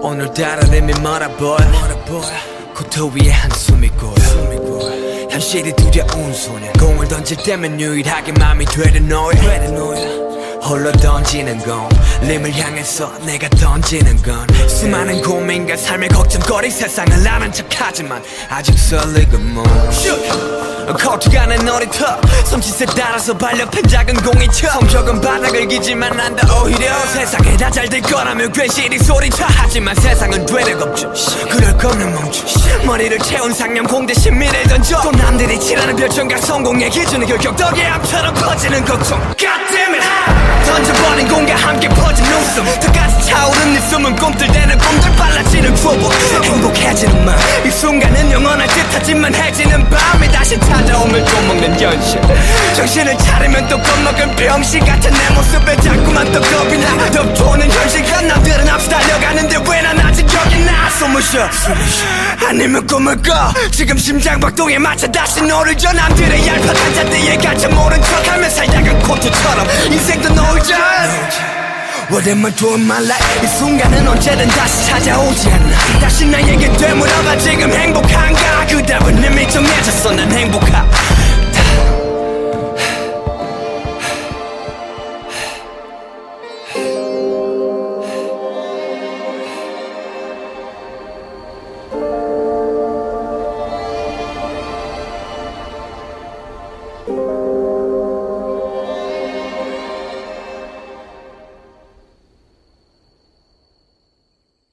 오늘따라 내미 멀어보여 코트 위에 한숨이 고여. 현실이 두려운 소년. 공을 던질 때면 유일하게 맘이 되는 너야 홀로 던지는 건 림을 향해서 내가 던지는 건 수많은 고민과 삶의 걱정거리 세상을 아는 척하지만 아직 설레고 뭐 내 놀이터. 섬짓에 따라서 발렵한 작은 공이처. 성적은 바닥을 기지만 난다 오히려. 세상에 다 잘 될 거라며 괜시리 소리쳐. 하지만 세상은 되레 없죠. 그럴 거면 멈춰. 머리를 채운 상념 공 대신 미래를 던져. 또 남들이 칠하는 별점과 성공의 기준은 결격 덕에 암처럼 퍼지는 걱정. God 던져버린 공과 함께 퍼진 웃음. 끝까지 차오른 내 숨은 꿈틀대는 꿈들 빨라지는 드리블 행복해지는 마음 이 순간은 영원할 듯하지만 해지는 밤이 다시 찾아오면 좀먹는 현실 정신을 차리면 또 겁먹은 병신 같은 내 모습에 자꾸만 또 겁이 나. 덮쳐오는 현실감 남들은 앞서 달려가는데 왜 난 아직 여기 있나? 숨을 쉬어 아니면 꿈을 꿔. 지금 심장박동에 맞춰 다시 너를 줘. 남들의 얄팍한 잔디에 갇혀 모른 척하며 살다가 코트처럼 인생도 놀자. What am I doing my life 이 순간은 언제든 다시 찾아오지 않나 다시 나에게 되물어봐. 지금 행복한 가그 답은 이미 정해졌어. 난 행복하